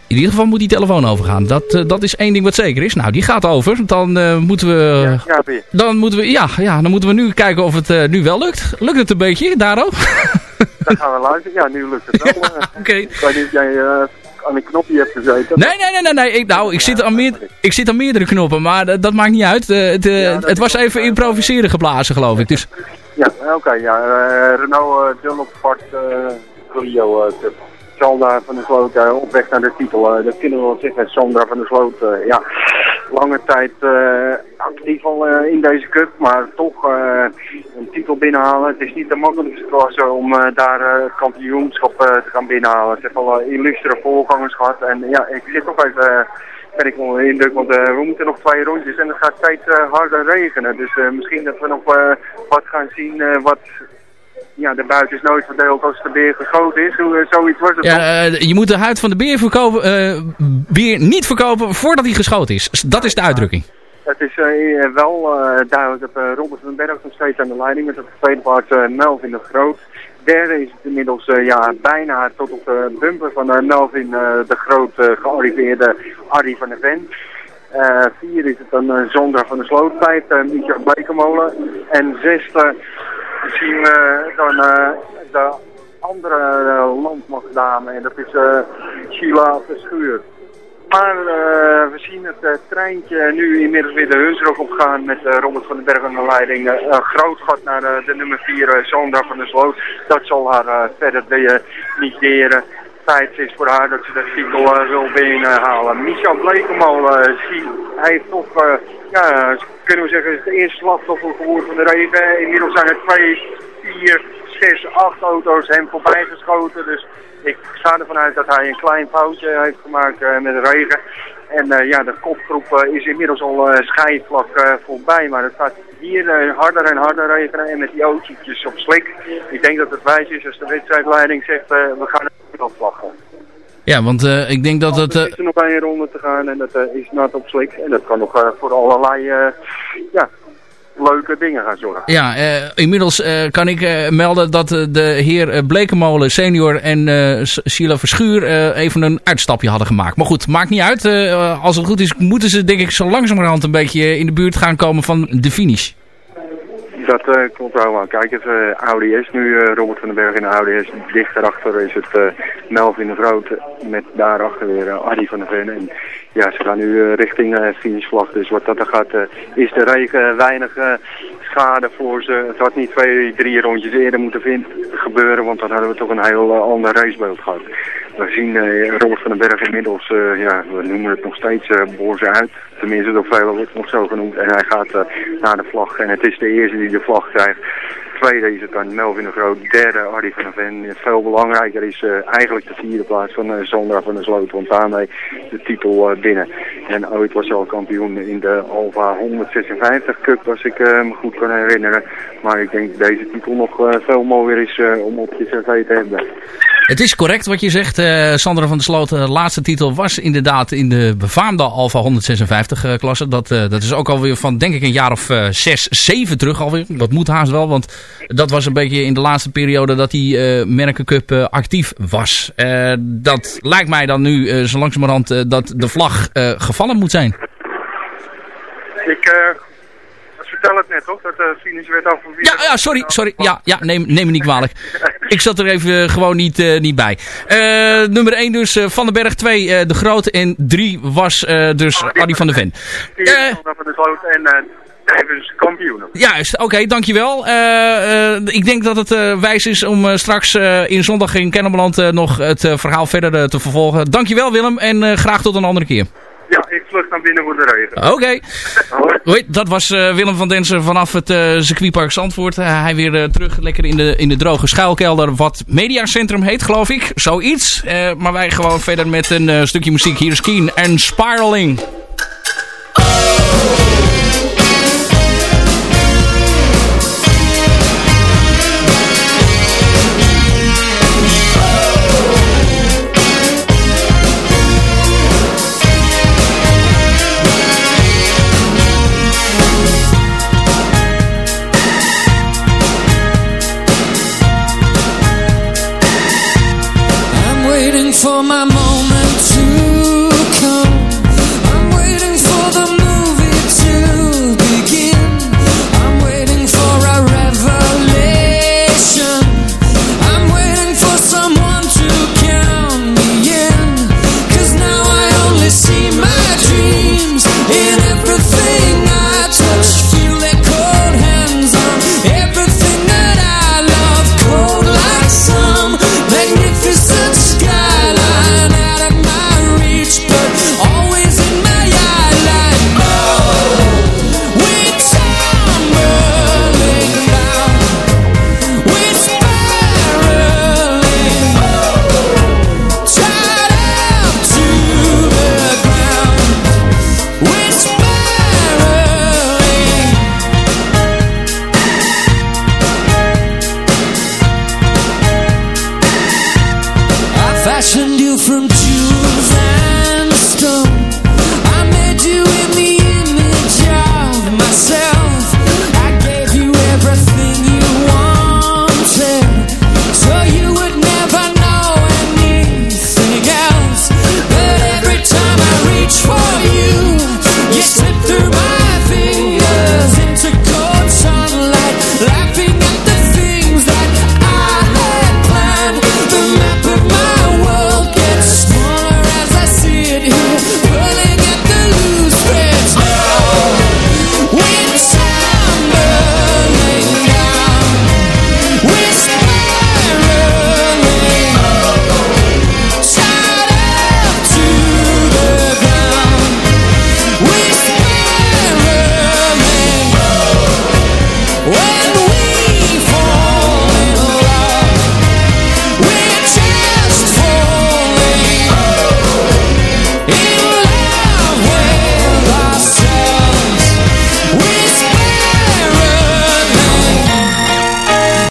D: In ieder geval moet die telefoon overgaan. Dat, dat is één ding wat zeker is. Nou, die gaat over. Dan moeten we...
H: Ja.
D: Dan moeten we, ja, ja, dan moeten we nu kijken of het nu wel lukt. Lukt het een beetje, daar [laughs] ook?
H: Dan gaan we luisteren. Ja, nu lukt het wel. eh.
D: Oké.
H: Ik weet niet of jij eh, aan een knopje hebt gezeten.
D: Nee, nee, nee, nee. nee. Ik, nou, ik zit, aan meer, ik zit aan meerdere knoppen, maar dat, dat maakt niet uit. Eh, het, het was even improviseren geblazen, geloof ik. Dus
H: Ja, oké. ja. Eh, Renault uh, Dunlop uh, Clio uh, Cup. Sandra van der Sloot op weg naar de titel. Dat kunnen we wel zeggen. Sandra van der Sloot, ja, lange tijd eh, actief al eh, in deze cup. Maar toch eh, een titel binnenhalen. Het is niet de makkelijkste klasse om eh, daar eh, kampioenschap eh, te gaan binnenhalen. Ze hebben al eh, illustere voorgangers gehad. En ja, ik zit toch even... eh, ben ik onder de indruk, want eh, we moeten nog twee rondjes en het gaat steeds eh, harder regenen. Dus eh, misschien dat we nog eh, wat gaan zien eh, wat... Ja, de buiten is nooit verdeeld als de beer geschoten is. Hoe, eh, zoiets was het
D: ja, eh, je moet de huid van de beer, verkopen, eh, beer niet verkopen voordat hij geschoten is. Dat is de uitdrukking.
H: Het is wel duidelijk dat eh, Robert van den Berg nog steeds aan de leiding met de tweede eh, Melvin de Groot. Derde is het inmiddels ja, bijna tot op de bumper van Melvin de Groot gearriveerde Arie van der Ven. Eh, vier is het dan uh, Zondra van de Sloot, vijf uh, Mietje Blekemolen. En zesde zien we dan eh, de andere uh, landmachtdame en dat is Sheila Verschuur. Maar we zien het treintje nu inmiddels weer de Hunsrug opgaan met Robert van den Berg aan de leiding. groot gat naar de nummer 4, Zondra van der Sloot. Dat zal haar verder de, niet deren. Tijd is voor haar dat ze de titel wil binnenhalen. Michel Blekemolen, hij heeft toch, ja, kunnen we zeggen, is de eerste slachtoffer geworden van de regen. Inmiddels zijn er twee, vier, zes, acht auto's hem voorbij geschoten. Dus ik ga ervan uit dat hij een klein foutje heeft gemaakt uh, met de regen. En uh, ja, de kopgroep uh, is inmiddels al schijfvlak voorbij. Maar het gaat hier harder en harder regenen en met die autootjes op slik. Ik denk dat het wijs is als de wedstrijdleiding zegt, we gaan het afvlaggen.
D: Ja, want ik denk dat het...
H: Er is er nog één ronde te gaan en dat is nat op slik. En dat kan nog voor allerlei ja, leuke dingen gaan zorgen.
D: Ja, inmiddels kan ik melden dat de heer Blekemolen senior en Sheila Verschuur even een uitstapje hadden gemaakt. Maar goed, maakt niet uit. als het goed is, moeten ze denk ik zo langzamerhand een beetje in de buurt gaan komen van de finish.
H: Dat klopt wel aan. Kijk, het Audi S nu, Robert van den Berg in de Audi. Dicht daarachter is het Melvin de Groot met daarachter weer Adi van der Ven. En ja, ze gaan nu richting finishvlag. Dus wat dat er gaat, is de regen weinig schade voor ze. Het had niet twee, drie rondjes eerder moeten gebeuren, want dan hadden we toch een heel uh, ander racebeeld gehad. We zien uh, Robert van den Berg inmiddels, uh, ja, we noemen het nog steeds uh, boorzen uit. Tenminste, door velen wordt nog zo genoemd. En hij gaat naar de vlag en het is de eerste die de vlag krijgt. Tweede is het dan Melvin de Groot. Derde Arie van der Ven. Veel belangrijker is uh, eigenlijk de vierde plaats van uh, Zondra van der Sloot. Want daarmee de titel uh, binnen. En ooit was hij al kampioen in de Alfa 156 Cup. Als ik me goed kan herinneren. Maar ik denk dat deze titel nog veel mooier is om op je cv te hebben.
D: Het is correct wat je zegt. Uh, Sandra van der Sloot, de laatste titel was inderdaad in de befaamde Alfa 156 uh, klasse. Dat, dat is ook alweer van denk ik een jaar of zes, zeven terug alweer. Dat moet haast wel, want dat was een beetje in de laatste periode dat die Merkencup actief was. dat lijkt mij dan nu zo langzamerhand dat de vlag gevallen moet zijn.
H: Ik vertelde het net, toch? Dat eh, de finish werd over
D: Ja, ja, sorry, sorry. Ja, ja neem, neem me niet kwalijk. [laughs] ik zat er even eh, gewoon niet, uh, niet bij. Uh, nummer 1 dus Van den Berg, 2 De Groot en 3 was dus oh, van der Ven.
H: Van de Groot en... Tijdens kampioenen.
D: Juist, oké, dankjewel. Uh, uh, ik denk dat het uh, wijs is om straks in zondag in Kennemerland nog het verhaal verder te vervolgen. Dankjewel Willem en graag tot een andere keer.
H: Ja, ik vlucht naar binnen voor de regen.
D: Oké. Okay. Hoi. Dat was eh, Willem van Densen vanaf het uh, circuitpark Zandvoort. Eh, hij weer terug lekker in de, in de droge schuilkelder. Wat Mediacentrum heet, geloof ik. Zoiets. maar wij gewoon verder met een stukje muziek. Hier is Keen en Spiraling.
N: Oh. Oh, my mom